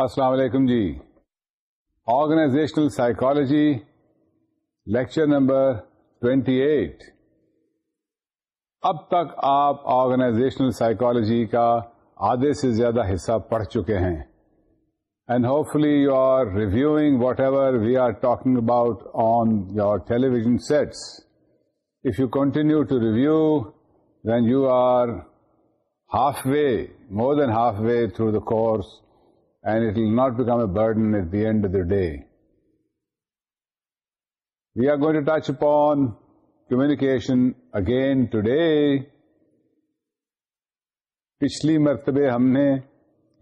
السلام علیکم جی organisational psychology lecture number twenty eight اب تک آپ آرگنائزیشنل سائیکالوجی کا آدھے سے زیادہ حصہ پڑھ چکے ہیں and hopefully you are reviewing whatever we are talking about on your television sets if you continue to review when you are half way more than half way through the course and it will not become a the at of of day. We are going touch touch upon again again today. پچھلی مرتبہ ہم نے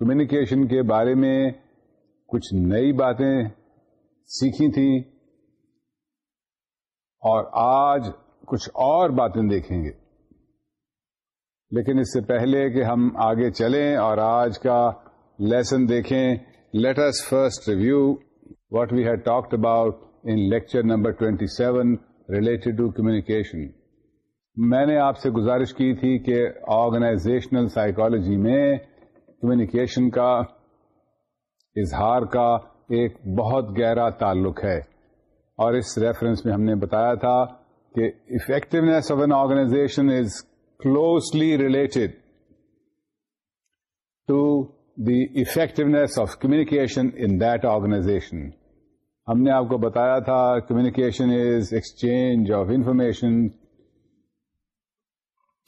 communication کے بارے میں کچھ نئی باتیں سیکھی تھیں اور آج کچھ اور باتیں دیکھیں گے لیکن اس سے پہلے کہ ہم آگے چلیں اور آج کا لیسن دیکھیں let us first review what we had talked about in lecture number twenty seven related to communication میں نے آپ سے گزارش کی تھی کہ آرگنائزیشنل سائیکالوجی میں کمیونیکیشن کا اظہار کا ایک بہت گہرا تعلق ہے اور اس ریفرنس میں ہم نے بتایا تھا کہ effectiveness of an organization is closely related to the effectiveness of communication in that organization ہم نے آپ کو بتایا تھا communication is exchange of information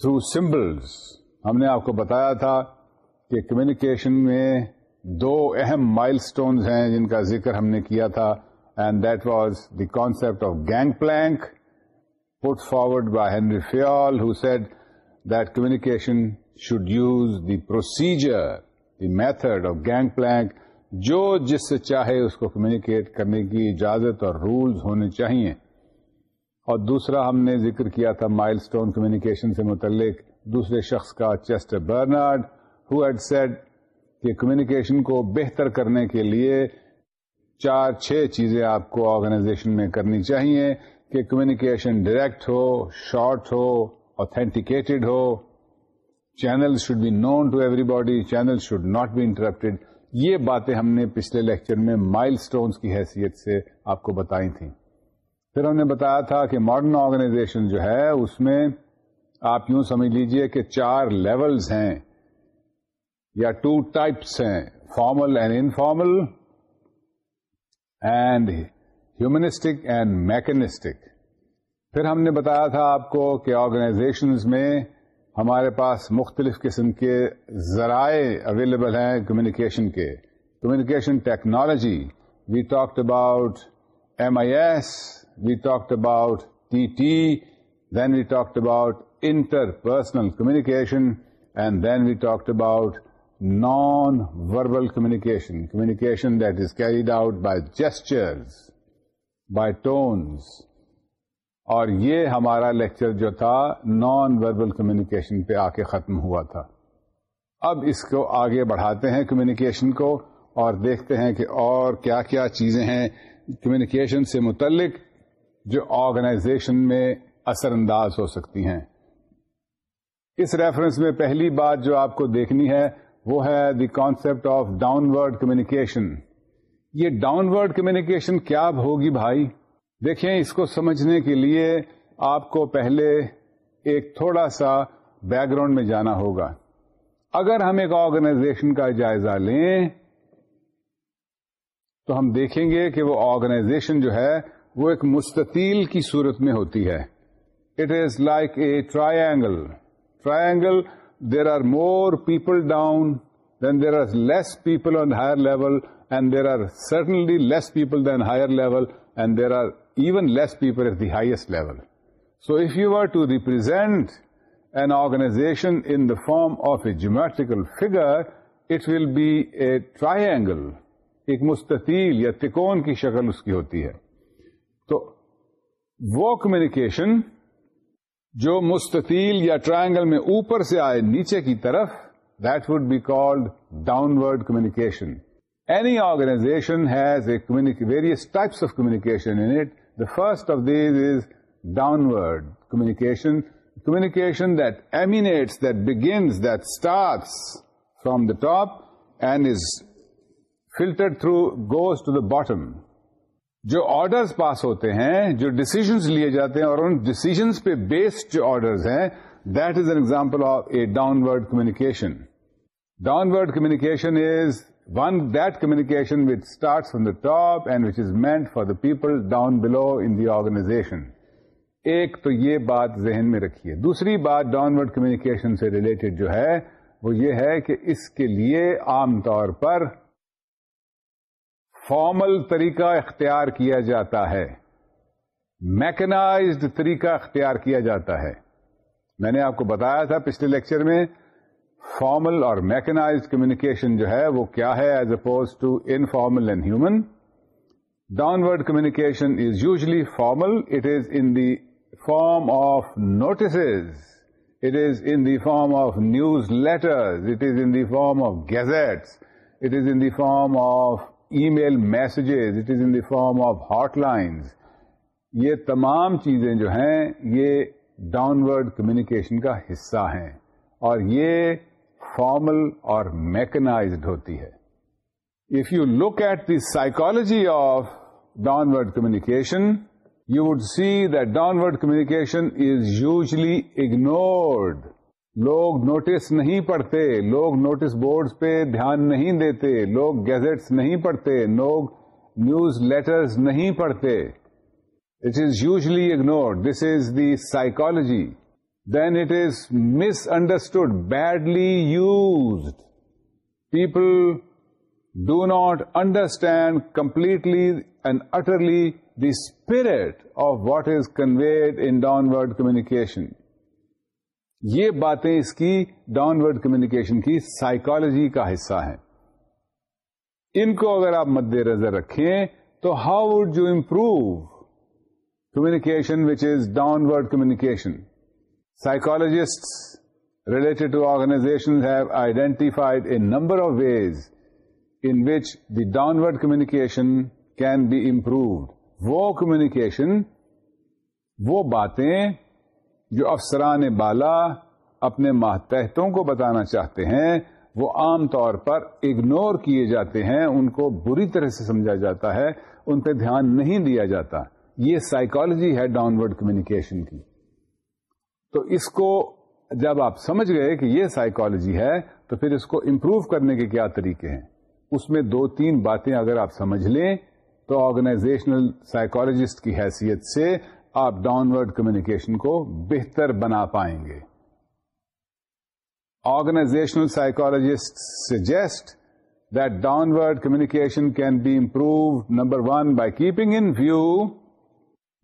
through symbols ہم نے آپ کو بتایا تھا کہ کمیونیکیشن میں دو اہم مائل اسٹونز ہیں جن کا ذکر ہم نے کیا تھا and that was the concept of gang plank put forward by Henri who said that communication should use the procedure method of gang plank جو جس سے چاہے اس کو کمیونیکیٹ کرنے کی اجازت اور رولز ہونے چاہیے اور دوسرا ہم نے ذکر کیا تھا مائل اسٹون کمیونیکیشن سے متعلق دوسرے شخص کا Chester Barnard who had said کہ کمیونیکیشن کو بہتر کرنے کے لیے چار چھ چیزیں آپ کو آرگنائزیشن میں کرنی چاہیے کہ کمیونیکیشن ڈائریکٹ ہو شارٹ ہو اوتھینٹیکیٹڈ ہو channel should be known to everybody channel should not be interrupted یہ باتیں ہم نے پچھلے لیکچر میں مائل اسٹونس کی حیثیت سے آپ کو بتائی تھیں پھر ہم نے بتایا تھا کہ ماڈرن آرگنائزیشن جو ہے اس میں آپ یوں سمجھ لیجئے کہ چار لیولز ہیں یا ٹو ٹائپس ہیں formal and informal and humanistic and mechanistic پھر ہم نے بتایا تھا آپ کو کہ آرگنائزیشنز میں ہمارے پاس مختلف قسم کے ذرائع اویلیبل ہیں کمیونیکیشن کے communication technology we talked about M I S we talked about T T then we talked about interpersonal communication and then we talked about non verbal communication communication that is carried out by gestures by tones اور یہ ہمارا lecture جو تھا non verbal communication پہ آ کے ختم ہوا تھا اب اس کو آگے بڑھاتے ہیں کمیونیکیشن کو اور دیکھتے ہیں کہ اور کیا کیا چیزیں ہیں کمیونیکیشن سے متعلق جو آرگنائزیشن میں اثر انداز ہو سکتی ہیں اس ریفرنس میں پہلی بات جو آپ کو دیکھنی ہے وہ ہے the concept of downward communication یہ ڈاؤن ورڈ کمیونیکیشن کیا ہوگی بھائی دیکھیں اس کو سمجھنے کے لیے آپ کو پہلے ایک تھوڑا سا بیک گراؤنڈ میں جانا ہوگا اگر ہم ایک آرگنائزیشن کا جائزہ لیں تو ہم دیکھیں گے کہ وہ آرگنائزیشن جو ہے وہ ایک مستطیل کی صورت میں ہوتی ہے it is like a triangle triangle there are more people down then there are less people on higher level and there are سٹنلی there are even less people at the highest level. So if you were to represent an organization in the form of a geometrical figure, it will be a triangle. ایک مستطیل یا تکون کی شکل اس کی ہوتی ہے تو وہ کمیونیکیشن جو مستطیل یا ٹرائنگل میں اوپر سے آئے نیچے کی طرف that would be called downward communication any organization has a various types of communication int first of these is downward communication, communication communication that that begins, that starts from the top and is filtered through goes to the bottom جو orders pass ہوتے ہیں جو decisions لیے جاتے ہیں اور ان decisions پہ بیسڈ جو آرڈرز ہیں that is an example of a down communication communication word communication is one that communication which start on the top and which is meant for the people down below in the organization ایک تو یہ بات ذہن میں رکھیے دوسری بات downward communication سے ریلیٹڈ جو ہے وہ یہ ہے کہ اس کے لیے عام طور پر فارمل طریقہ اختیار کیا جاتا ہے میکنائزڈ طریقہ اختیار کیا جاتا ہے میں نے آپ کو بتایا تھا پچھلے لیکچر میں فارمل اور میکنائز کمیونیکیشن جو ہے وہ کیا ہے as oppose to informal and human downward communication is usually formal it is in the form of notices it is in the form of newsletters it is in the form of gazettes it is in the form of email messages it is in the form of hot lines یہ تمام چیزیں جو ہیں یہ downward communication کا حصہ ہیں اور یہ فارمل اور میکنائزڈ ہوتی ہے if you look at the psychology of word communication you would see word communication is usually ignored لوگ نوٹس نہیں پڑھتے لوگ نوٹس بورڈز پہ دھیان نہیں دیتے لوگ گیزٹس نہیں پڑھتے لوگ نیوز لیٹرز نہیں پڑھتے it is usually ignored this is the psychology then it is mis badly badly used people do not understand completely and utterly the spirit of what is conveyed in downward یہ باتیں اس کی downward communication کی psychology کا حصہ ہے ان کو اگر آپ مد نظر رکھیں تو how would you improve communication which is downward communication to related to identified a number of ways in the the downward communication can be improved وہ کمیونیکیشن وہ باتیں جو افسران بالا اپنے ماتحتوں کو بتانا چاہتے ہیں وہ عام طور پر اگنور کیے جاتے ہیں ان کو بری طرح سے سمجھا جاتا ہے ان پہ دھیان نہیں دیا جاتا یہ سائیکالوجی ہے ڈاؤن ورڈ کمیونیکیشن کی تو اس کو جب آپ سمجھ گئے کہ یہ سائیکالوجی ہے تو پھر اس کو امپروو کرنے کے کیا طریقے ہیں اس میں دو تین باتیں اگر آپ سمجھ لیں تو آرگنائزیشنل سائیکالوجسٹ کی حیثیت سے آپ ڈاؤن ورڈ کمیونیکیشن کو بہتر بنا پائیں گے organisational psychologist suggest that downward communication can be improve number one by keeping in view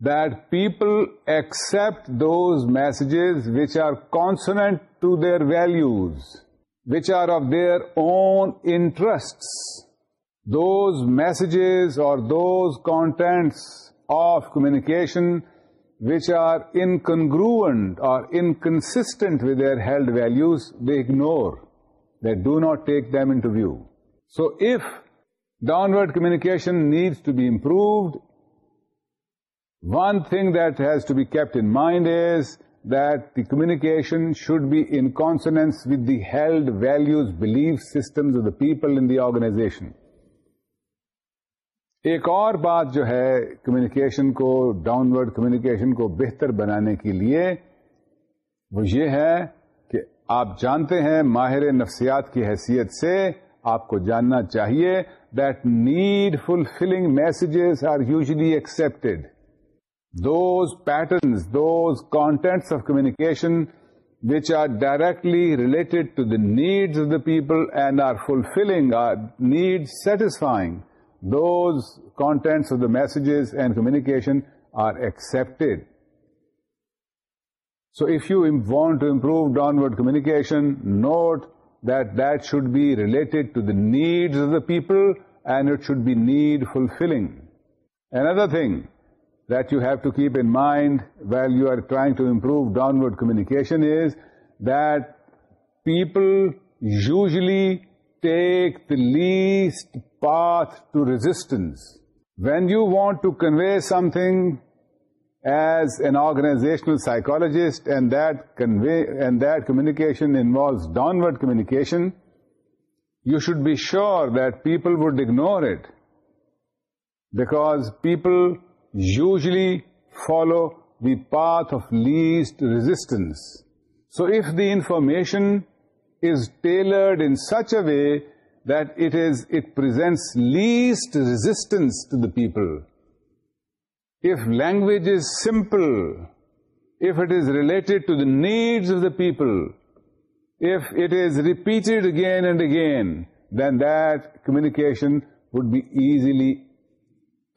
that people accept those messages which are consonant to their values, which are of their own interests. Those messages or those contents of communication which are incongruent or inconsistent with their held values, they ignore. They do not take them into view. So if downward communication needs to be improved, one thing that has to be kept in mind is that the communication should be in consensus with the held values belief systems of the people in the organization ایک اور بات جو ہے کمیونیکیشن کو downward communication کو بہتر بنانے کے لیے وہ یہ ہے کہ آپ جانتے ہیں ماہر نفسیات کی حیثیت سے آپ کو جاننا چاہیے that need fulfilling messages are usually accepted those patterns, those contents of communication which are directly related to the needs of the people and are fulfilling, are needs satisfying, those contents of the messages and communication are accepted. So if you want to improve downward communication, note that that should be related to the needs of the people and it should be need fulfilling. Another thing, that you have to keep in mind while you are trying to improve downward communication is that people usually take the least path to resistance. When you want to convey something as an organizational psychologist and that communication involves downward communication, you should be sure that people would ignore it, because people usually follow the path of least resistance. So if the information is tailored in such a way that it presents least resistance to the people, if language is simple, if it is related to the needs of the people, if it is repeated again and again, then that communication would be easily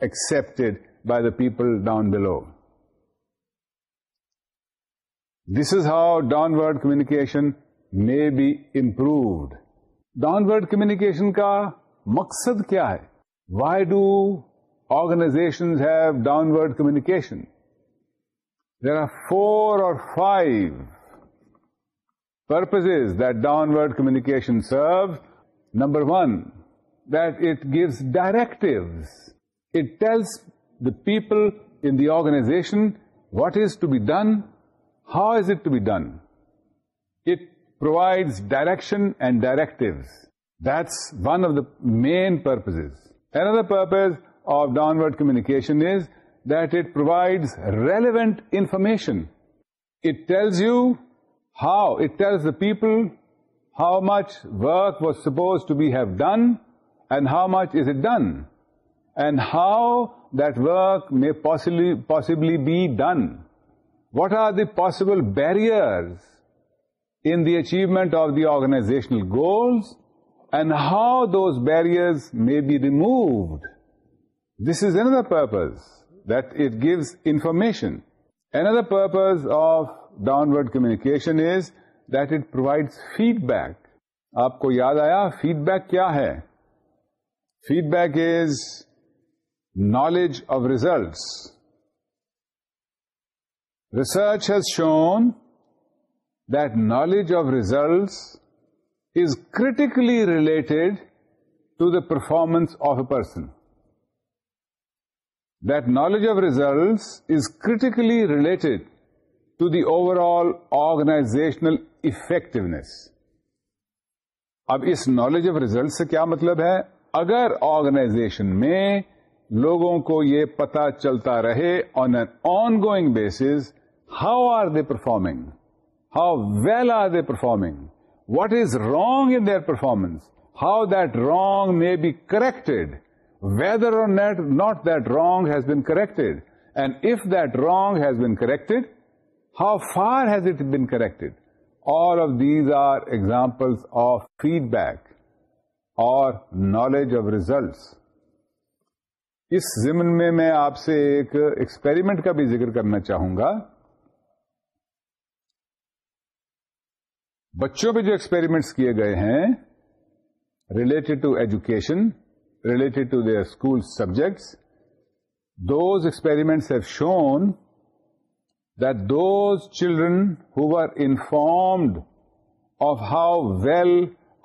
accepted by the people down below this is how downward communication may be improved downward communication کا مقصد کیا ہے why do organisation have downward communication there are four or five purpose downward communication serve number one that it gives direct it the people in the organization, what is to be done, how is it to be done. It provides direction and directives. That's one of the main purposes. Another purpose of downward communication is that it provides relevant information. It tells you how, it tells the people how much work was supposed to have done and how much is it done. And how direct may possibly be done what are the possible barrier in the achievement of the organisational goals and how those barriers may be removed this is another purpose that gives information another purpose of downward communication is that it provide feedback آپ کو یاد آیا feedback کیا ہے feedback is knowledge of results research has shown that knowledge of results is critically related to the performance of a person knowledge of results is clearly related to the overall organisational effectiveness اب اس knowledge of results سے کیا مطلب ہے اگر organization میں لوگوں کو یہ پتا چلتا رہے on an ongoing basis how are they performing how well are they performing what is wrong in their performance how that wrong may be corrected whether or not not that wrong has been corrected and if that wrong has been corrected how far has it been corrected all of these are example of feedback or knowledge of results اس زمن میں میں آپ سے ایک experiment کا بھی ذکر کرنا چاہوں گا بچوں پہ جو ایکسپیریمنٹس کیے گئے ہیں related to education related to their school subjects those experiments have children who were children of of how well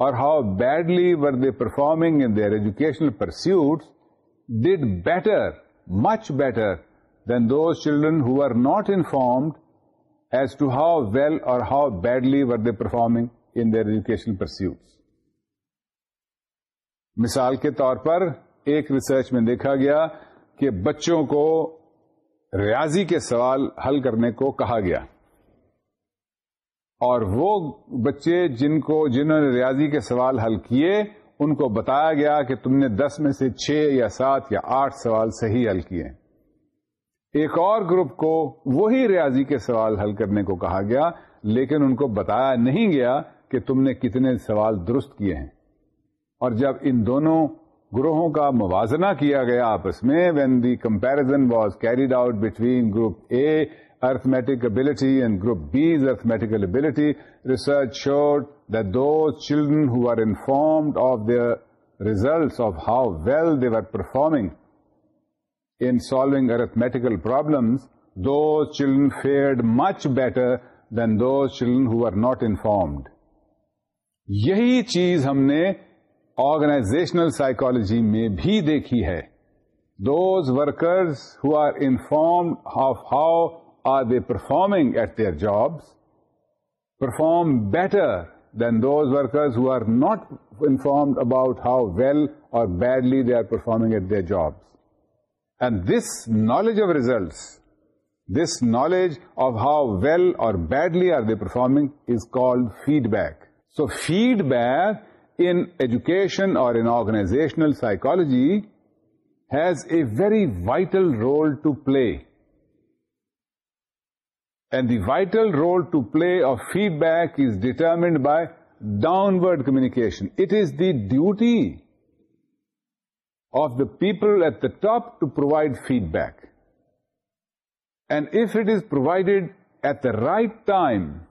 or how badly they performing in their educational pursuits much better much better than those children who are not informed as to how well or how badly performing in their education pursuits. مثال کے طور پر ایک research میں دیکھا گیا کہ بچوں کو ریاضی کے سوال حل کرنے کو کہا گیا اور وہ بچے جن کو جنہوں نے ریاضی کے سوال حل کیے ان کو بتایا گیا کہ تم نے دس میں سے چھ یا سات یا آٹھ سوال صحیح حل کیے ایک اور گروپ کو وہی ریاضی کے سوال حل کرنے کو کہا گیا لیکن ان کو بتایا نہیں گیا کہ تم نے کتنے سوال درست کیے ہیں اور جب ان دونوں گروہوں کا موازنہ کیا گیا آپس میں when the comparison was carried out between group A ability and group B's ability research those children who are informed of the result of how well they are performing in solving arithmetical problem those children fare much better than those children who are not informed یہی چیز ہم نے organisational psychology میں بھی دیکھی ہے those workers who are inform of how are they performing at their jobs perform better than those workers who are not informed about how well or badly they are performing at their jobs. And this knowledge of results, this knowledge of how well or badly are they performing is called feedback. So feedback in education or in organizational psychology has a very vital role to play. And the vital role to play of feedback is determined by downward communication. It is the duty of the people at the top to provide feedback. And if it is provided at the right time,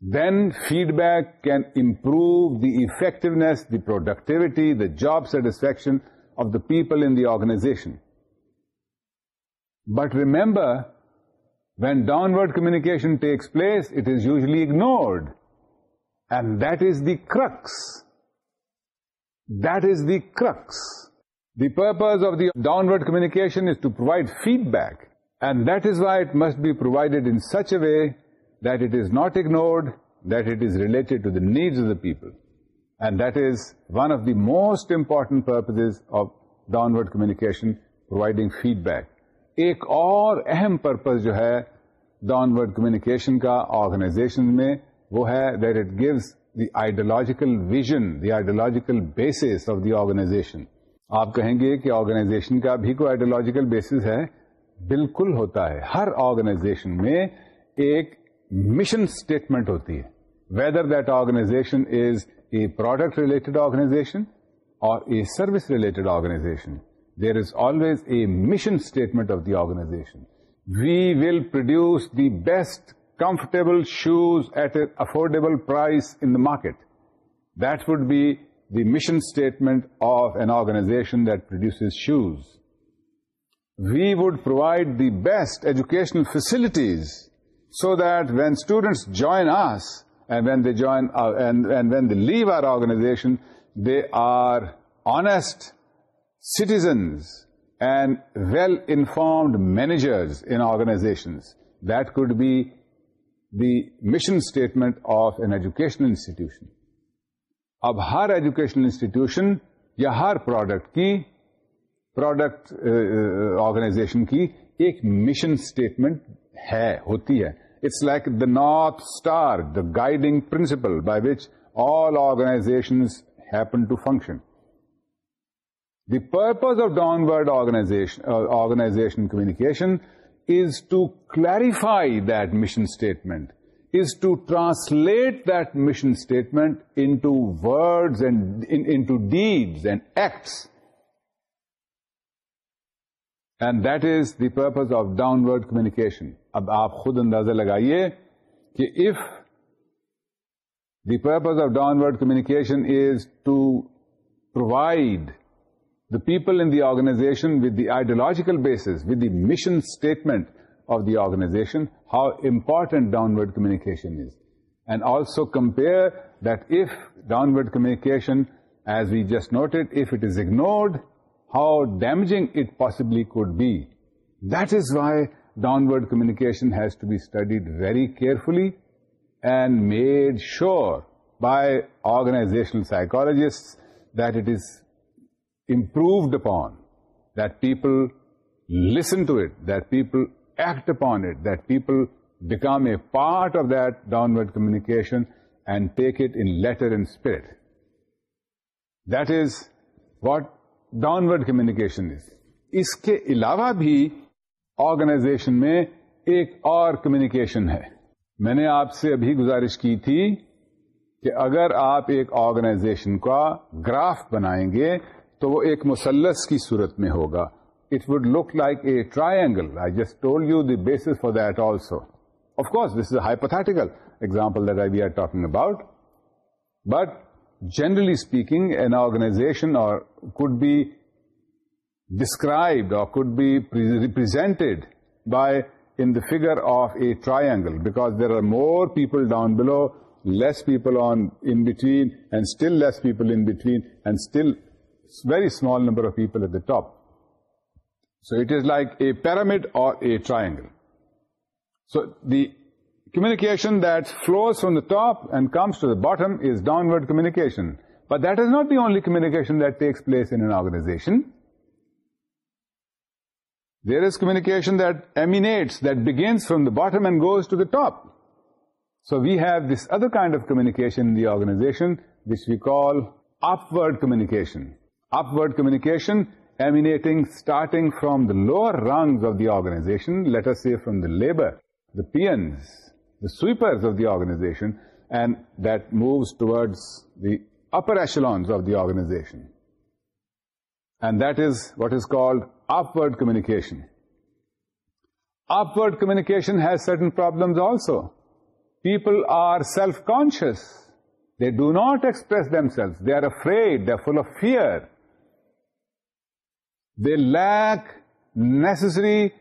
then feedback can improve the effectiveness, the productivity, the job satisfaction of the people in the organization. But remember when downward communication takes place, it is usually ignored. And that is the crux. That is the crux. The purpose of the downward communication is to provide feedback. And that is why it must be provided in such a way that it is not ignored, that it is related to the needs of the people. And that is one of the most important purposes of downward communication, providing feedback. ایک اور اہم purpose جو ہے downward communication کا organization میں وہ ہے that it gives the ideological vision the ideological basis of the organization آپ کہیں گے کہ آرگنائزیشن کا بھی کوئی آئیڈیولوجیکل بیسس ہے بالکل ہوتا ہے ہر آرگنائزیشن میں ایک مشن اسٹیٹمنٹ ہوتی ہے whether that organization is a product related organization or a service related organization There is always a mission statement of the organization. We will produce the best comfortable shoes at an affordable price in the market. That would be the mission statement of an organization that produces shoes. We would provide the best educational facilities so that when students join us and when they uh, leave our organization, they are honest citizens and well-informed managers in organizations. That could be the mission statement of an educational institution. اب ہر educational institution یا ہر product کی product organization uh, uh, کی ایک mission statement ہے ہوتی ہے it's like the north star the guiding principle by which all organizations happen to function the purpose of downward organisation communication is to clarify that mission statement is to translate that mission statement into word into deeds and acts and that is the purpose of downward communication اب آپ خود اندازہ لگائیے کہ if the purpose of downward communication is to provide the people in the organization with the ideological basis, with the mission statement of the organization, how important downward communication is. And also compare that if downward communication, as we just noted, if it is ignored, how damaging it possibly could be. That is why downward communication has to be studied very carefully and made sure by organizational psychologists that it is improved people that people listen to it act act it, it people become a part of that downward and and take it letter and spirit that is what downward communication is اس کے علاوہ بھی organization میں ایک اور communication ہے میں نے آپ سے ابھی گزارش کی تھی کہ اگر آپ ایک آرگنائزیشن کا گراف بنائیں گے تو وہ ایک مسلس کی صورت میں ہوگا it would look like a I just you the base for that also of course this is hypothetical example that I we are talking about but generally speaking an organization or could be described or could be represented by in the figure of a triangle because there are more people down below less پیپلین and still less people in between and still very small number of people at the top. So it is like a pyramid or a triangle. So the communication that flows from the top and comes to the bottom is downward communication. But that is not the only communication that takes place in an organization. There is communication that emanates, that begins from the bottom and goes to the top. So we have this other kind of communication in the organization, which we call upward communication upward communication emanating starting from the lower rungs of the organization, let us say from the labor, the peons, the sweepers of the organization, and that moves towards the upper echelons of the organization. And that is what is called upward communication. Upward communication has certain problems also. People are self-conscious. They do not express themselves. They are afraid. They are full of fear. They lack necessary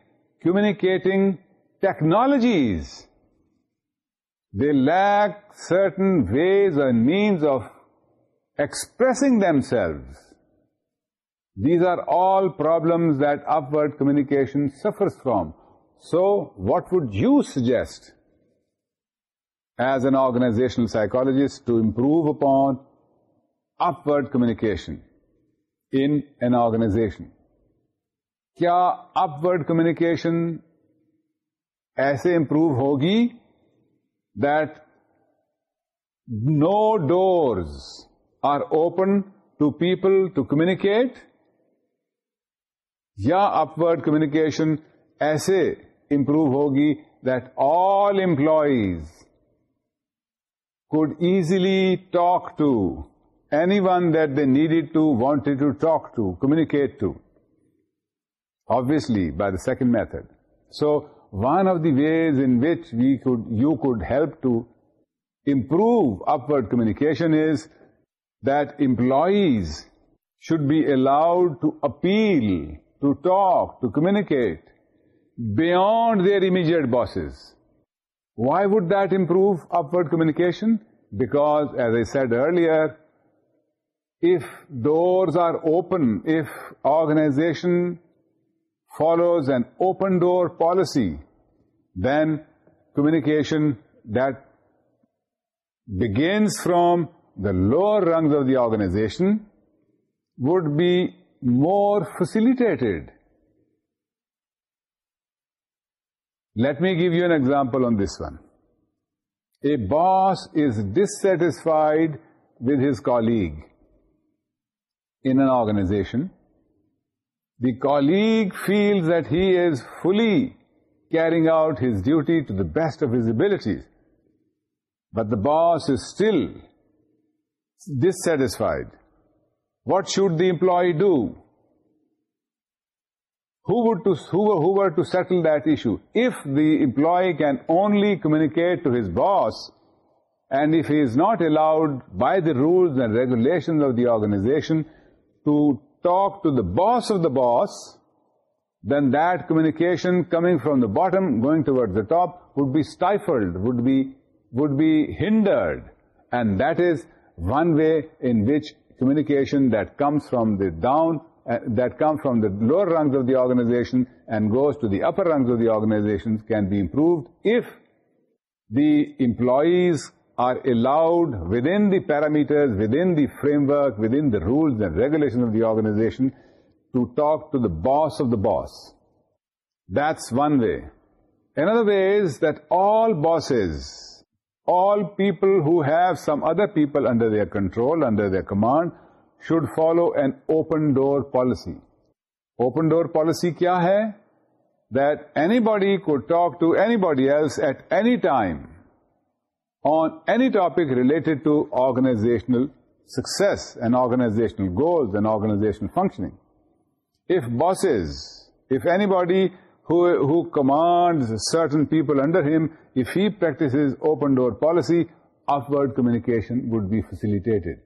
communicating technologies. They lack certain ways and means of expressing themselves. These are all problems that upward communication suffers from. So, what would you suggest as an organizational psychologist to improve upon upward communication in an organization? کیا upward communication ایسے improve ہوگی that no doors are open to people to communicate یا upward communication ایسے improve ہوگی that all employees could easily talk to anyone that they needed to wanted to talk to to. To obviously, by the second method. So one of the ways in which you could help to improve upward communication is that employees should be allowed to appeal, to talk, to communicate beyond their immediate bosses. Why would that improve upward communication? Because, as I said earlier, if doors are open, if organization follows an open door policy, then communication that begins from the lower rungs of the organization would be more facilitated. Let me give you an example on this one. A boss is dissatisfied with his colleague in an organization the colleague feels that he is fully carrying out his duty to the best of his abilities, but the boss is still dissatisfied. What should the employee do? Who were to settle that issue? If the employee can only communicate to his boss, and if he is not allowed by the rules and regulations of the organization to talk to the boss of the boss, then that communication coming from the bottom, going towards the top, would be stifled, would be hindered. And that is one way in which communication that comes from the down, uh, that comes from the lower rungs of the organization and goes to the upper rungs of the organizations can be improved if the employees allowed within the parameter within the framework within the rules and regulation organisation to talk to the boss of the boss this one way another way is that all boss all people who have some other people under their control under their command should follow an open door policy open door policy کیا ہے that anybody کو talk to any body as at any time on any topic related to organizational success and organizational goals and organizational functioning. If bosses, if anybody who commands certain people under him, if he practices open door policy, upward communication would be facilitated.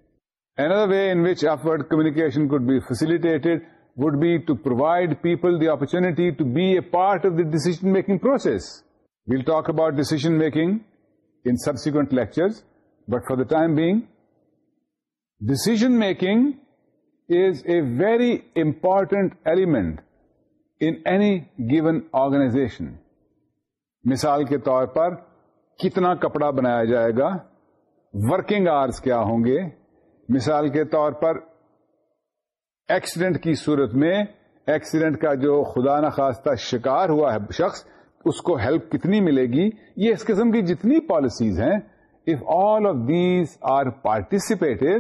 Another way in which upward communication could be facilitated would be to provide people the opportunity to be a part of the decision-making process. We'll talk about decision-making lectures but but the the time being decision making is a very element element any given organization مثال کے طور پر کتنا کپڑا بنایا جائے گا working آرس کیا ہوں گے مثال کے طور پر ایکسیڈنٹ کی صورت میں ایکسیڈنٹ کا جو خدا نخواستہ شکار ہوا ہے شخص اس کو ہیلپ کتنی ملے گی یہ اس قسم کی جتنی پالیسیز ہیں if all of these are participative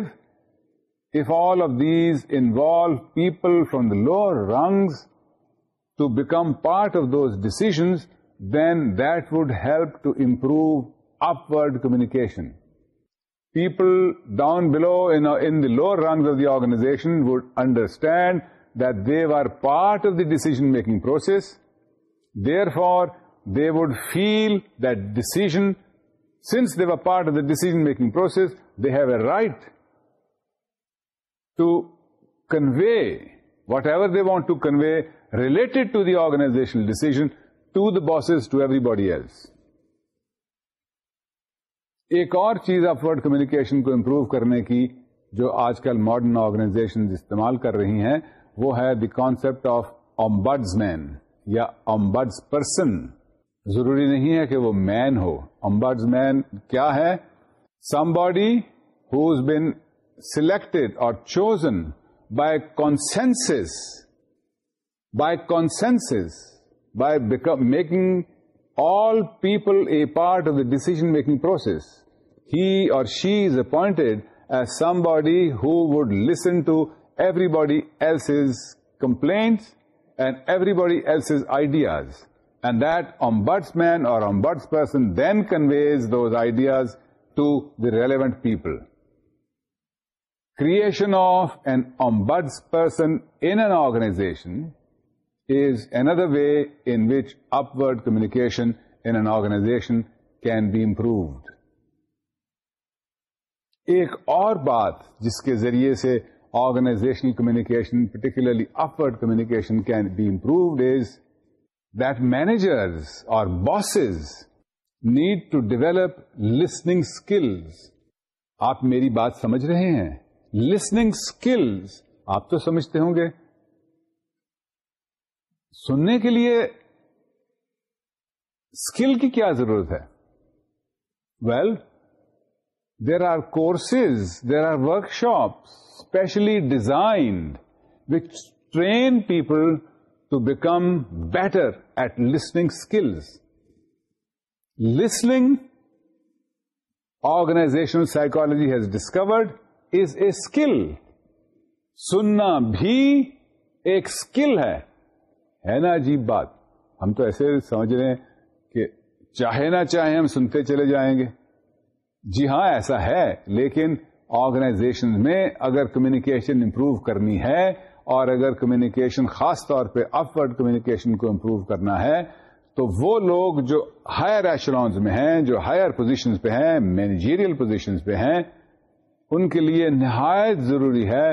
if all of these involve people from the lower rungs to become part of those decisions then that would help to improve upward communication people down below lower rungs of the organization would understand that they are part of the decision making process therefore for they feel feel that since since were part of the decision making process they have a right to convey whatever ever they want to convey related to the decision decision to the to to everybody else ایک اور چیز upward communication کو improve کرنے کی جو آج کل modern organization استعمال کر رہی ہیں وہ ہے the concept of ombudsman یا امبڈز پرسن ضروری نہیں ہے کہ وہ مین ہو امبڈز مین کیا ہے somebody who's been selected or chosen by consensus by consensus by making all people a part of the decision making process he or she is appointed as somebody who would listen to everybody else is complaints and everybody else is ideas and that ombudsman conveys those ideas to the relevant people creation of an ombudsperson in an organization is another way in which upward communication in an organization can be improved ایک اور بات جس کے ذریعے سے ائزیشنل communication particularly upward communication can be improved is that manager اور bosses need to develop listening skills آپ میری بات سمجھ رہے ہیں لسننگ اسکلز آپ تو سمجھتے ہوں گے سننے کے لیے اسکل کی کیا ضرورت ہے well there are courses there are workshop specially designed when people to become better at listening skills listening organization psychology has discovered is a skill سننا بھی ایک اسکل ہے نا اجیب بات ہم تو ایسے سمجھ رہے ہیں کہ چاہے نہ چاہیں ہم سنتے چلے جائیں گے جی ہاں ایسا ہے لیکن آرگنائزیشن میں اگر کمیونیکیشن امپروو کرنی ہے اور اگر کمیونیکیشن خاص طور پہ اپورڈ کمیونیکیشن کو امپروو کرنا ہے تو وہ لوگ جو ہائر ایشور میں ہیں جو ہائر پوزیشن پہ ہیں مینیجیریل پوزیشنز پہ ہیں ان کے لیے نہایت ضروری ہے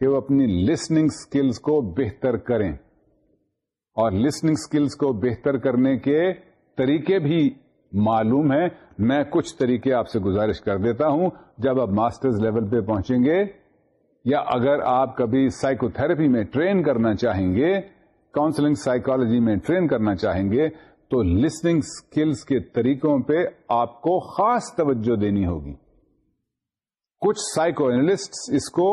کہ وہ اپنی لسننگ سکلز کو بہتر کریں اور لسننگ سکلز کو بہتر کرنے کے طریقے بھی معلوم ہے میں کچھ طریقے آپ سے گزارش کر دیتا ہوں جب آپ ماسٹر لیول پہ پہنچیں گے یا اگر آپ کبھی سائیکو تھراپی میں ٹرین کرنا چاہیں گے کاؤنسلنگ سائیکولوجی میں ٹرین کرنا چاہیں گے تو لسننگ اسکلس کے طریقوں پہ آپ کو خاص توجہ دینی ہوگی کچھ سائیکو اینالسٹ اس کو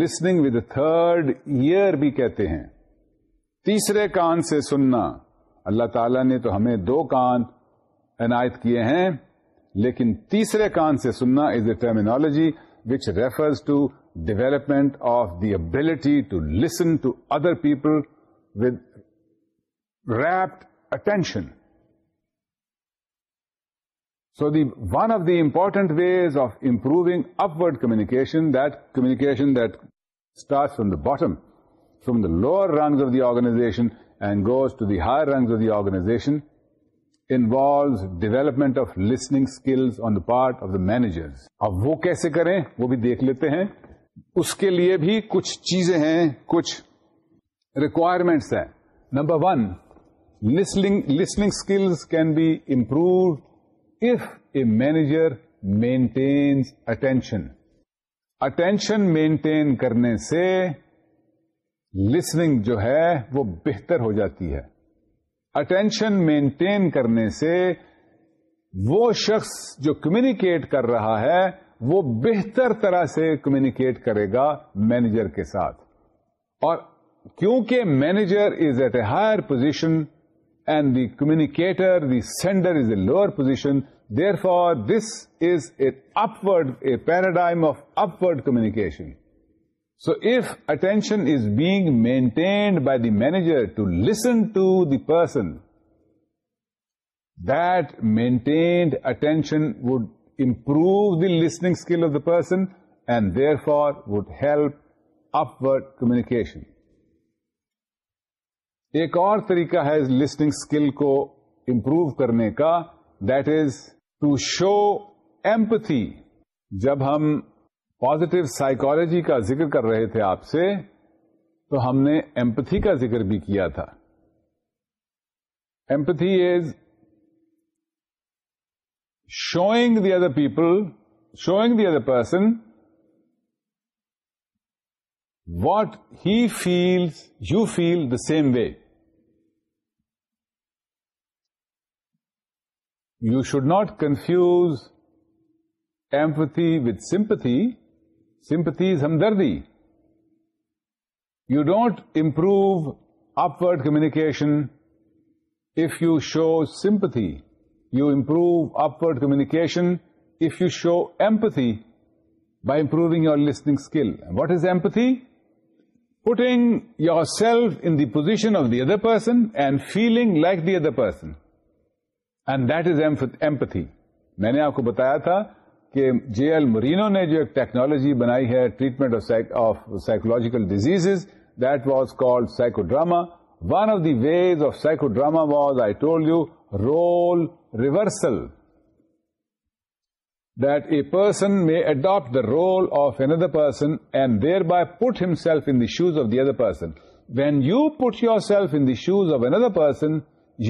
لسننگ ود تھرڈ ایئر بھی کہتے ہیں تیسرے کان سے سننا اللہ تعالیٰ نے تو ہمیں دو کان عنایت کیے ہیں لیکن تیسرے کان سے سننا is a terminology which refers to development of the ability to listen to other people with rapid attention so the one of the important ways of improving upward communication that that communication start from the bottom from the lower rungs of the organization and goes to the higher rungs of the organization involves development of listening skills on the part of the managers اب وہ کیسے کریں وہ بھی دیکھ لیتے ہیں اس کے لیے بھی کچھ چیزیں ہیں کچھ ریکوائرمنٹس ہیں number one listening skills can be improve if a manager maintains attention attention maintain کرنے سے لسننگ جو ہے وہ بہتر ہو جاتی ہے اٹینشن مینٹین کرنے سے وہ شخص جو کمیونیکیٹ کر رہا ہے وہ بہتر طرح سے کمیونیکیٹ کرے گا مینیجر کے ساتھ اور کیونکہ manager is at a higher position and the communicator the sender is a lower position therefore this is a upward a paradigm of upward communication so if attention is being maintained by the manager to listen to the person maintained attention would improve the skill of the person and and for would help upward communication. ایک اور طریقہ ہے listening skill کو improve کرنے کا that is to show empathy جب ہم positive psychology کا ذکر کر رہے تھے آپ سے تو ہم نے ایمپتھی کا ذکر بھی کیا تھا empathy is showing the other people showing the other person what he feel you feel the same way you should not confuse empathy with sympathy sympathy ہمدردی you don't improve upward communication if you show sympathy you improve upward communication if you show empathy by improving your listening skill what is empathy putting yourself in the position of the other person and feeling like the other person and that is empathy میں نے آپ کو بتایا تھا کہ J L Moreno نے جو ایک ٹیکنالوجی بنائی ہے treatment of psychological disease that was called psychodrama one of the ways of psychodrama was I told you role reversal that a person may adapt the role of another person and thereby put himself in the shoes of the other person when you put yourself in the shoes of another person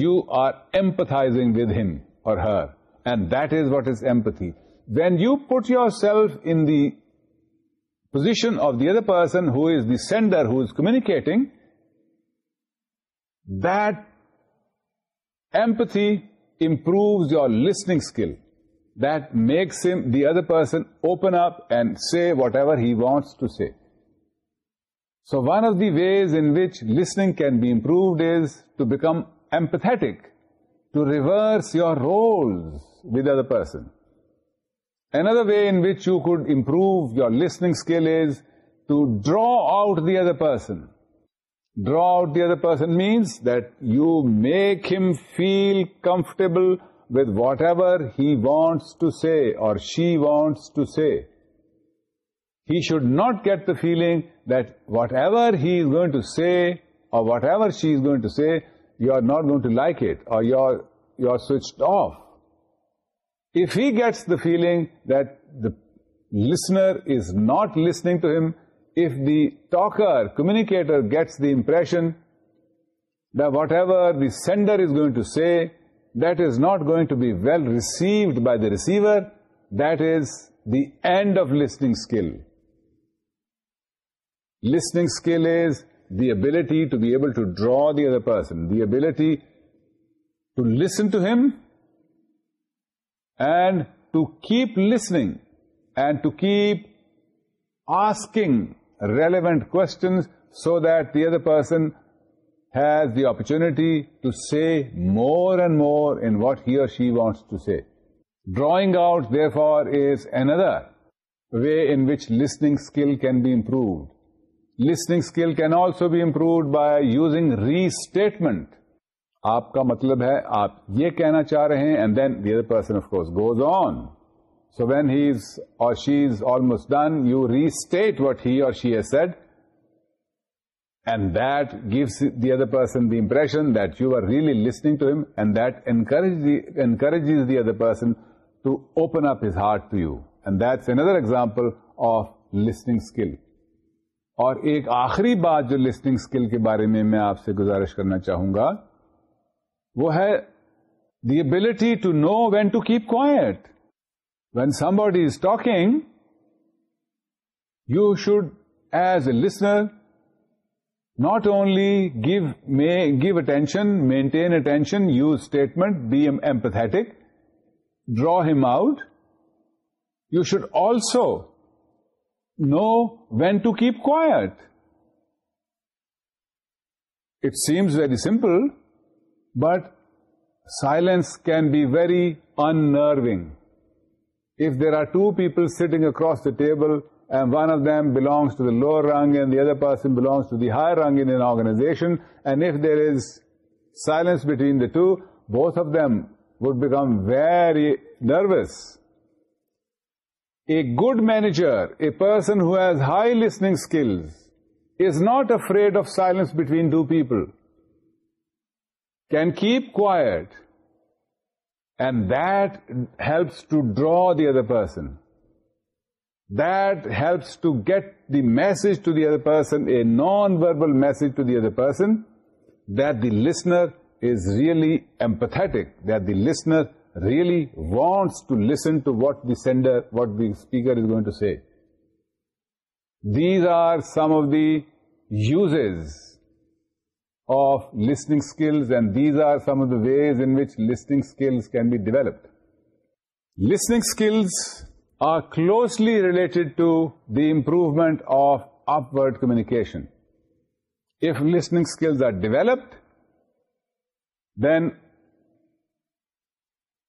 you are empathizing with him or her and that is what is empathy then you put yourself in the position of the other person who is the sender, who is communicating. That empathy improves your listening skill. That makes him, the other person, open up and say whatever he wants to say. So one of the ways in which listening can be improved is to become empathetic, to reverse your roles with the other person. Another way in which you could improve your listening skill is to draw out the other person. Draw out the other person means that you make him feel comfortable with whatever he wants to say or she wants to say. He should not get the feeling that whatever he is going to say or whatever she is going to say, you are not going to like it or you are switched off. If he gets the feeling that the listener is not listening to him, if the talker, communicator gets the impression that whatever the sender is going to say, that is not going to be well received by the receiver, that is the end of listening skill. Listening skill is the ability to be able to draw the other person, the ability to listen to him and to keep listening and to keep asking relevant questions so that the other person has the opportunity to say more and more in what he or she wants to say. Drawing out, therefore, is another way in which listening skill can be improved. Listening skill can also be improved by using restatement آپ کا مطلب ہے آپ یہ کہنا چاہ رہے ہیں and then the other person of course goes on so when he is or she is almost done you restate what he or she said and that the other person the impression that you are really listening to him and that encourages the other person to open up his heart to you and that's another example of listening skill اور ایک آخری بات جو listening skill کے بارے میں میں آپ سے گزارش کرنا چاہوں گا وہ ہے the ability to know when to keep quiet when somebody is talking you should as a listener not only give give attention maintain attention use statement be um empathic draw him out you should also know when to keep quiet it seems very simple But silence can be very unnerving. If there are two people sitting across the table and one of them belongs to the lower rung and the other person belongs to the higher rung in an organization, and if there is silence between the two, both of them would become very nervous. A good manager, a person who has high listening skills, is not afraid of silence between two people can keep quiet, and that helps to draw the other person. That helps to get the message to the other person, a non-verbal message to the other person, that the listener is really empathetic, that the listener really wants to listen to what the sender, what the speaker is going to say. These are some of the uses of listening skills, and these are some of the ways in which listening skills can be developed. Listening skills are closely related to the improvement of upward communication. If listening skills are developed, then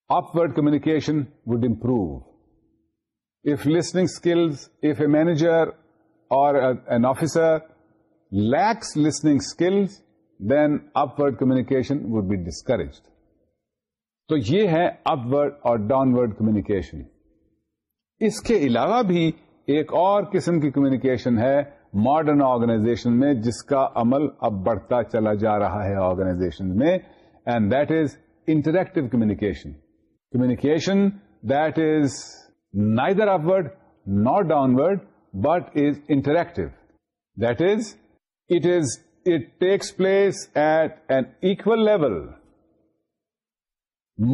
upward communication would improve. If listening skills, if a manager or an officer lacks listening skills, then upward communication would be discouraged تو یہ ہے upward اور downward communication اس کے علاوہ بھی ایک اور قسم کی کمیونیکیشن ہے ماڈرن آرگنائزیشن میں جس کا عمل اب بڑھتا چلا جا رہا ہے آرگنائزیشن میں and that is interactive communication communication that is neither upward not downward but is interactive that is it is takes place at an equal level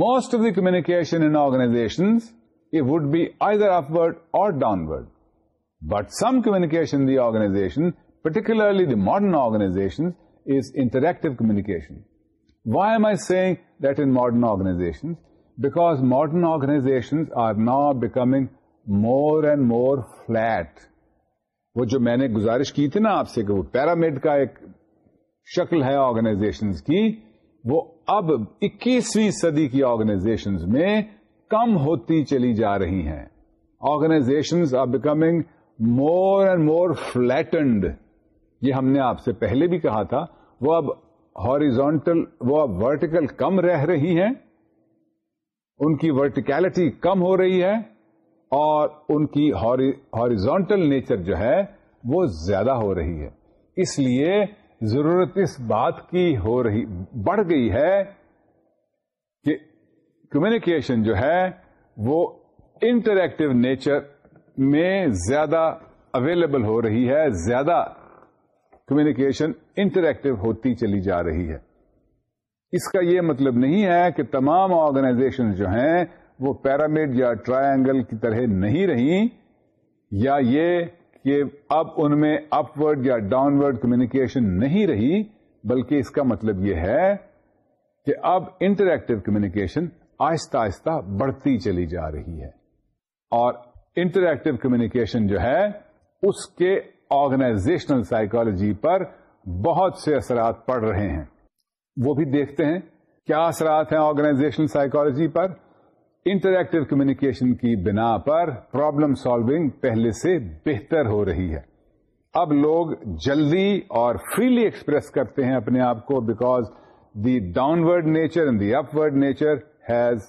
most of the communication in آرگناس E would be either upward or downward but some communication the organization particularly the modern organs is interactive communication why am I saying that in modern آرگنا because modern organizations are not becoming more and more flat وہ جو میں نے گزارش کی تھی نا آپ سے کہ وہ پیرامیٹ کا ایک شکل ہے آرگنائزیشنز کی وہ اب اکیسویں صدی کی میں کم ہوتی چلی جا رہی اینڈ آرگنائزیشن فلٹنڈ یہ ہم نے آپ سے پہلے بھی کہا تھا وہ اب ہارزونٹل وہ اب ورٹیکل کم رہ رہی ہیں ان کی ورٹیکلٹی کم ہو رہی ہے اور ان کی ہاریزونٹل نیچر جو ہے وہ زیادہ ہو رہی ہے اس لیے ضرورت اس بات کی ہو رہی بڑھ گئی ہے کہ کمیونیکیشن جو ہے وہ انٹریکٹو نیچر میں زیادہ اویلیبل ہو رہی ہے زیادہ کمیونیکیشن انٹریکٹو ہوتی چلی جا رہی ہے اس کا یہ مطلب نہیں ہے کہ تمام آرگنائزیشن جو ہیں وہ پیرامڈ یا ٹرائنگل کی طرح نہیں رہی یا یہ اب ان میں اپورڈ یا ڈاؤن ورڈ کمیونیکیشن نہیں رہی بلکہ اس کا مطلب یہ ہے کہ اب انٹریکٹو کمیونیکیشن آہستہ آہستہ بڑھتی چلی جا رہی ہے اور انٹریکٹو کمیونیکیشن جو ہے اس کے آرگنائزیشنل سائیکولوجی پر بہت سے اثرات پڑ رہے ہیں وہ بھی دیکھتے ہیں کیا اثرات ہیں آرگنائزیشنل سائیکولوجی پر انٹریکٹو کمیونیکیشن کی بنا پر پرابلم سالونگ پہلے سے بہتر ہو رہی ہے اب لوگ جلدی اور فریلی ایکسپریس کرتے ہیں اپنے آپ کو because the downward nature and the upward nature has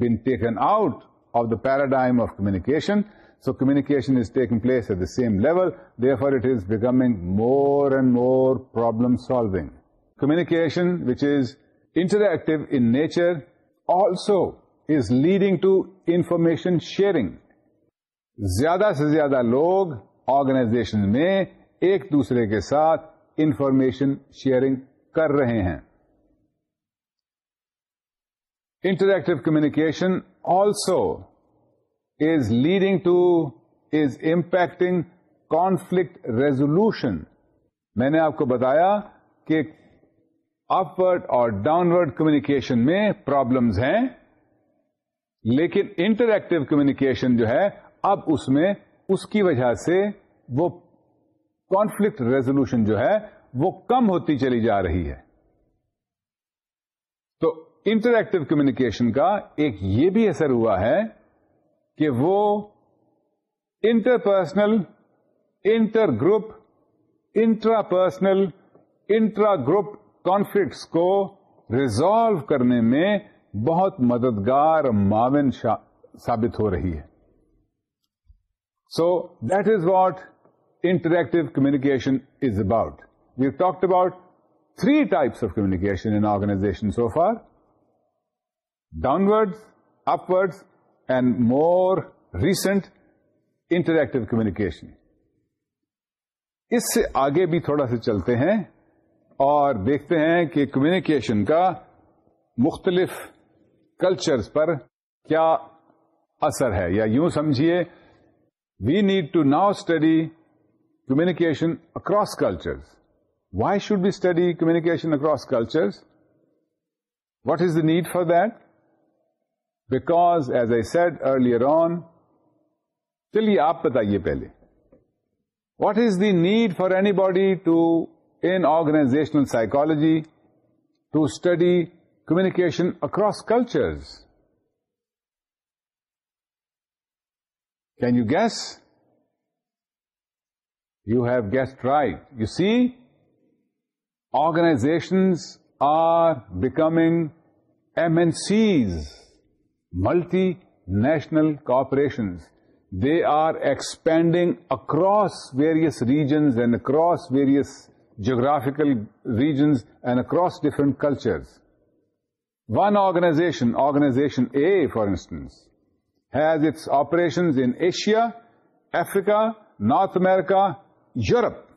been taken out of the paradigm of communication so communication is taking place at the same level therefore it is becoming more and more problem solving communication which is interactive in nature also leading to information sharing زیادہ سے زیادہ لوگ organization میں ایک دوسرے کے ساتھ information sharing کر رہے ہیں interactive communication also is leading to is impacting conflict resolution میں نے آپ کو بتایا کہ اپورڈ اور ڈاؤنورڈ کمیونیکیشن میں پرابلمس ہیں لیکن انٹر ایکٹیو کمیونیکیشن جو ہے اب اس میں اس کی وجہ سے وہ کانفلکٹ ریزولوشن جو ہے وہ کم ہوتی چلی جا رہی ہے تو انٹر ایکٹیو کمیونیکیشن کا ایک یہ بھی اثر ہوا ہے کہ وہ interpersonal intergroup intrapersonal intragroup conflicts کو ریزالو کرنے میں بہت مددگار معاون ثابت ہو رہی ہے so that is what interactive communication is about we talked about three types of communication in organization so far downward upward and more recent interactive communication اس سے آگے بھی تھوڑا سا چلتے ہیں اور دیکھتے ہیں کہ کمیونیکیشن کا مختلف کلچرز پر کیا اثر ہے یا یوں سمجھیے we need to now study communication across cultures why should be study communication across cultures what is the need for that because as I said earlier on چلیے آپ بتائیے پہلے what is the need for anybody to an organizational psychology to study communication across cultures. Can you guess? You have guessed right. You see, organizations are becoming MNCs, multinational corporations. They are expanding across various regions and across various geographical regions and across different cultures. One organization, Organization A for instance, has its operations in Asia, Africa, North America, Europe.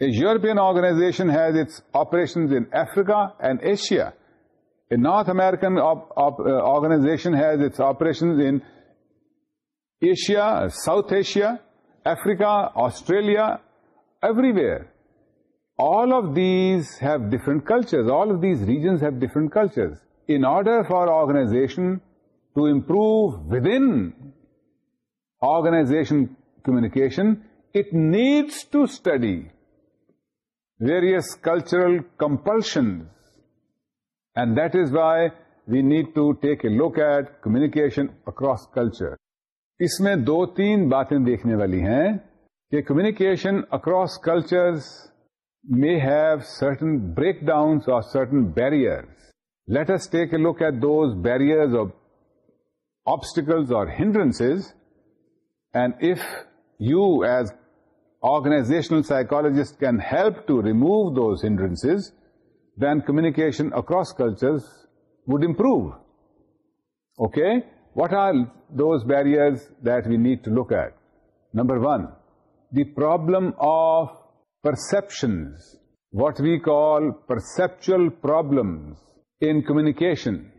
A European organization has its operations in Africa and Asia. A North American uh, organization has its operations in Asia, South Asia, Africa, Australia, everywhere. All of these have different cultures, all of these regions have different cultures. In order for organization to improve within communication, it it needs to study various cultural And and that is we we need to take a look at across across culture اس میں دو تین باتیں دیکھنے والی ہیں کہ communication across cultures may have certain breakdowns or certain barriers. Let us take a look at those barriers or obstacles or hindrances, and if you as organizational psychologists can help to remove those hindrances, then communication across cultures would improve. Okay? What are those barriers that we need to look at? Number one, the problem of perceptions, what we call perceptual problems in communication.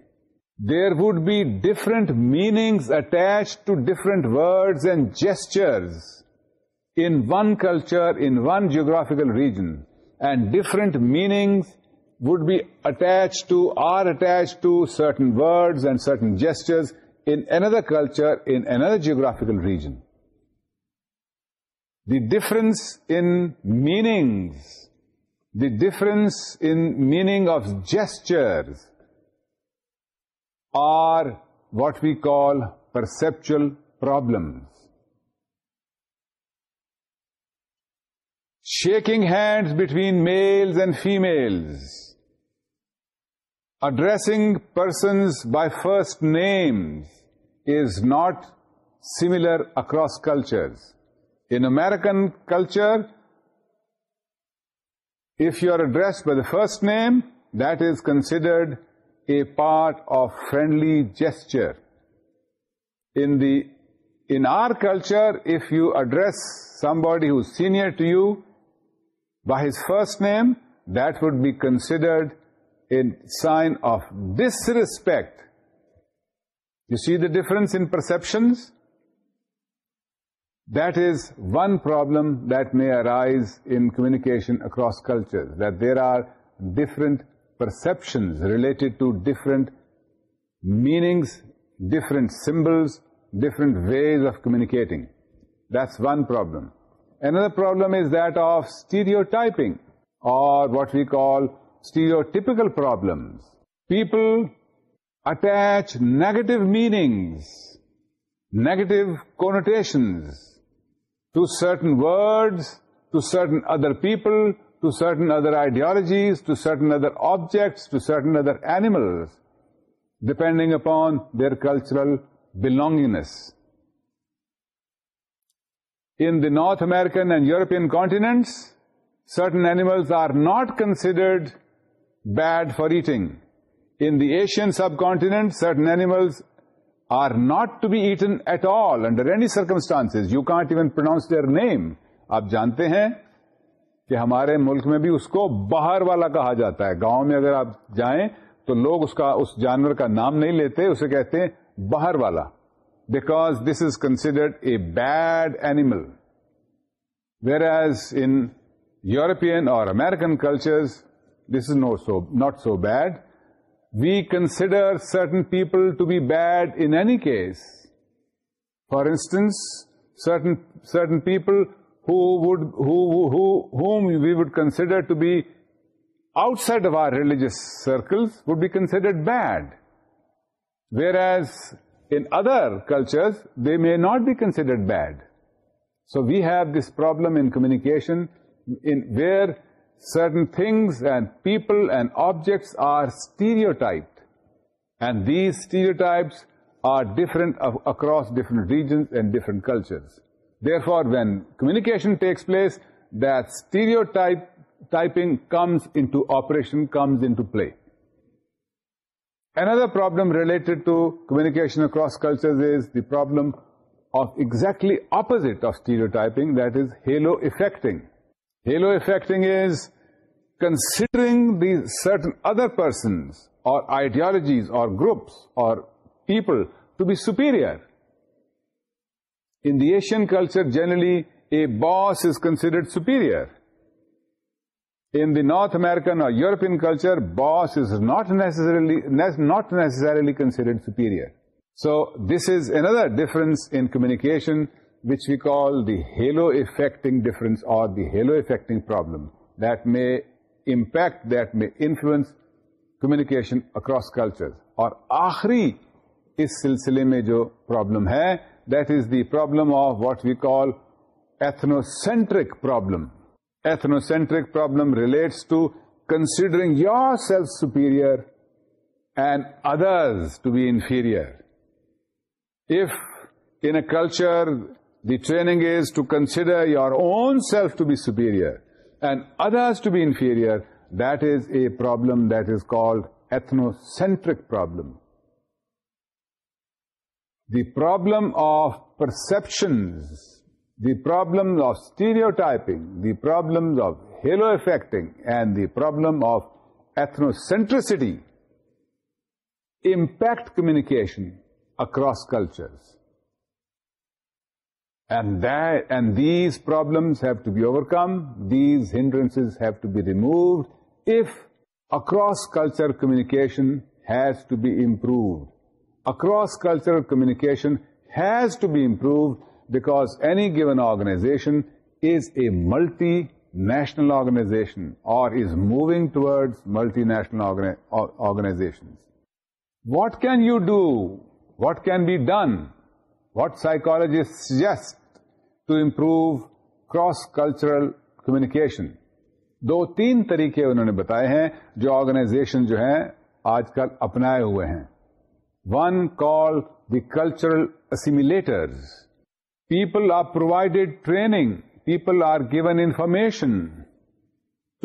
There would be different meanings attached to different words and gestures in one culture, in one geographical region, and different meanings would be attached to certain words and certain gestures in another culture, in another geographical region. The difference in meanings, the difference in meaning of gestures are what we call perceptual problems. Shaking hands between males and females, addressing persons by first names is not similar across cultures. In American culture, if you are addressed by the first name, that is considered a part of friendly gesture. In our culture, if you address somebody who is senior to you by his first name, that would be considered a sign of disrespect. You see the difference in perceptions? That is one problem that may arise in communication across cultures, that there are different perceptions related to different meanings, different symbols, different ways of communicating. That's one problem. Another problem is that of stereotyping, or what we call stereotypical problems. People attach negative meanings, negative connotations to certain words, to certain other people, to certain other ideologies, to certain other objects, to certain other animals, depending upon their cultural belongingness. In the North American and European continents, certain animals are not considered bad for eating. In the Asian subcontinent, certain animals are not to be eat at all under any circumstance you can't even pronounce their name آپ جانتے ہیں کہ ہمارے ملک میں بھی اس کو باہر والا کہا جاتا ہے گاؤں میں اگر آپ جائیں تو لوگ اس کا اس جانور کا نام نہیں لیتے اسے کہتے ہیں باہر والا because this is considered a bad animal whereas in European اور American culture this is no so not so bad We consider certain people to be bad in any case. For instance, certain people whom we would consider to be outside of our religious circles would be considered bad. Whereas in other cultures, they may not be considered bad. So we have this problem in communication where Certain things and people and objects are stereotyped, and these stereotypes are different across different regions and different cultures. Therefore, when communication takes place, that stereotyping comes into operation, comes into play. Another problem related to communication across cultures is the problem of exactly opposite of stereotyping, that is halo effecting. Halo effecting is considering the certain other persons or ideologies or groups or people to be superior. In the Asian culture, generally, a boss is considered superior. In the North American or European culture, boss is not necessarily considered superior. So this is another difference in communication which we call the halo effecting difference or the halo effecting problem that may impact that may influence communication across culture اور آخری اس سلسلے میں جو problem ہے that is the problem of what we call ethnocentric problem ethnocentric problem relates to considering yourself superior and others to be inferior if in culture The training is to consider your own self to be superior and others to be inferior. That is a problem that is called ethnocentric problem. The problem of perceptions, the problem of stereotyping, the problems of halo effecting, and the problem of ethnocentricity impact communication across cultures. And these problems have to be overcome, these hindrances have to be removed if across-cultural communication has to be improved. Across-cultural communication has to be improved because any given organization is a multinational organization or is moving towards multinational organizations. What can you do? What can be done what psychologists suggest to improve cross cultural communication. دو تین طریقے انہوں نے بتائے ہیں جو organization جو ہیں آج کل اپنائے ہوئے ہیں one call the cultural assimilator people are provided training people are given information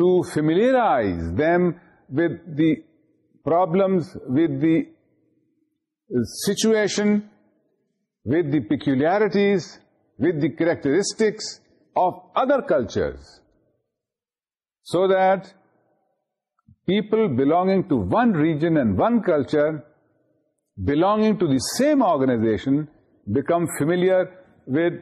to familiarise them with the problems with the situation with the peculiarities, with the characteristics of other cultures, so that people belonging to one region and one culture, belonging to the same organization, become familiar with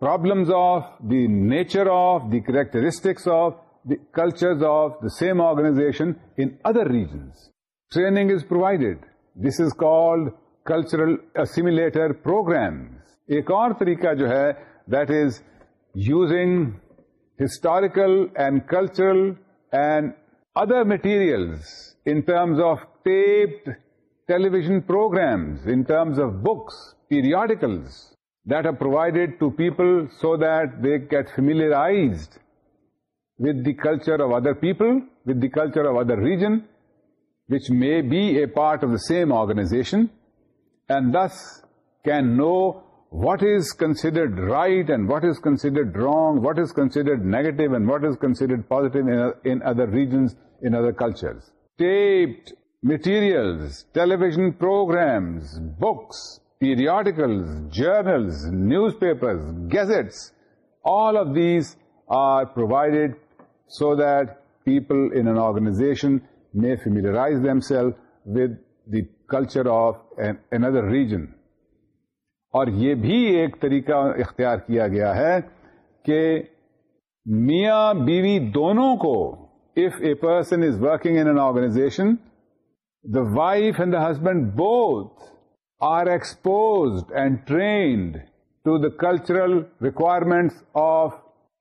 problems of, the nature of, the characteristics of, the cultures of the same organization in other regions. Training is provided. This is called cultural assimilator programme ایک اور طریقہ جو ہے that is using historical and cultural and other materials in terms of taped television programmes in terms of books periodicals that are provided to people so that they get familiarized with the culture of other people with the culture of other region which may be a part of the same organisation and thus can know what is considered right and what is considered wrong, what is considered negative and what is considered positive in other regions, in other cultures. Taped materials, television programs, books, periodicals, journals, newspapers, gazettes, all of these are provided so that people in an organization may familiarize themselves with the culture of N other region اور یہ بھی ایک طریقہ اختیار کیا گیا ہے کہ میاں بیوی دونوں کو if a person is working in an organization, the wife and the husband both are exposed and trained to the cultural requirements of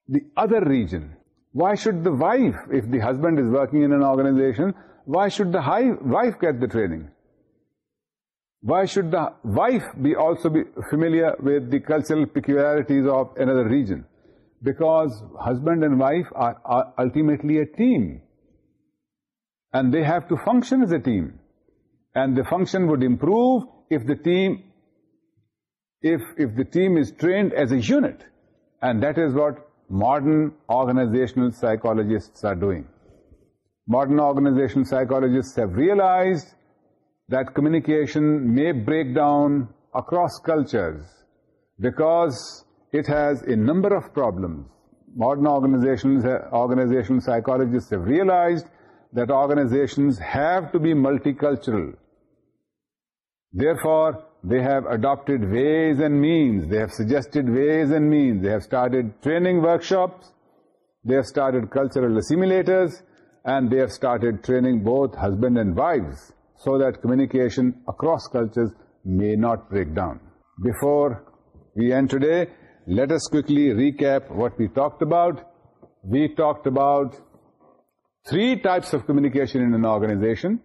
the other region. Why should the wife, if the husband is working in an organization, why should the wife get the training? Why should the wife also be familiar with the cultural peculiarities of another region? Because husband and wife are ultimately a team, and they have to function as a team, and the function would improve if the team if the team is trained as a unit, and that is what modern organizational psychologists are doing. Modern organizational psychologists have realized that communication may break down across cultures because it has a number of problems. Modern organizational psychologists have realized that organizations have to be multicultural. Therefore, they have adopted ways and means, they have suggested ways and means, they have started training workshops, they have started cultural assimilators, and they have started training both husband and wives so that communication across cultures may not break down. Before we end today, let us quickly recap what we talked about. We talked about three types of communication in an organization: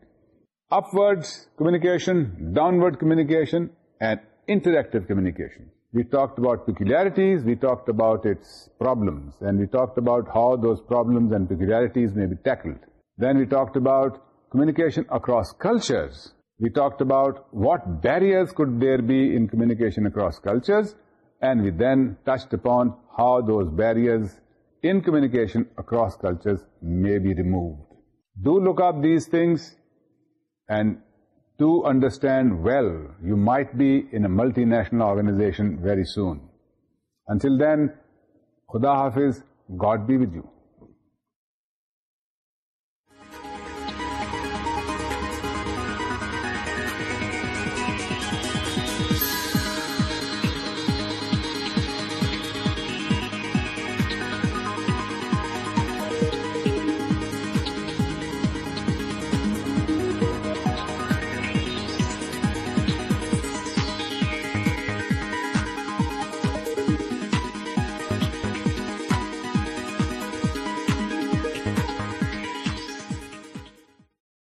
upwards communication, downward communication, and interactive communication. We talked about peculiarities, we talked about its problems, and we talked about how those problems and peculiarities may be tackled. Then we talked about Communication across cultures. We talked about what barriers could there be in communication across cultures, and we then touched upon how those barriers in communication across cultures may be removed. Do look up these things, and do understand well. You might be in a multinational organization very soon. Until then, Khuda Hafiz, God be with you.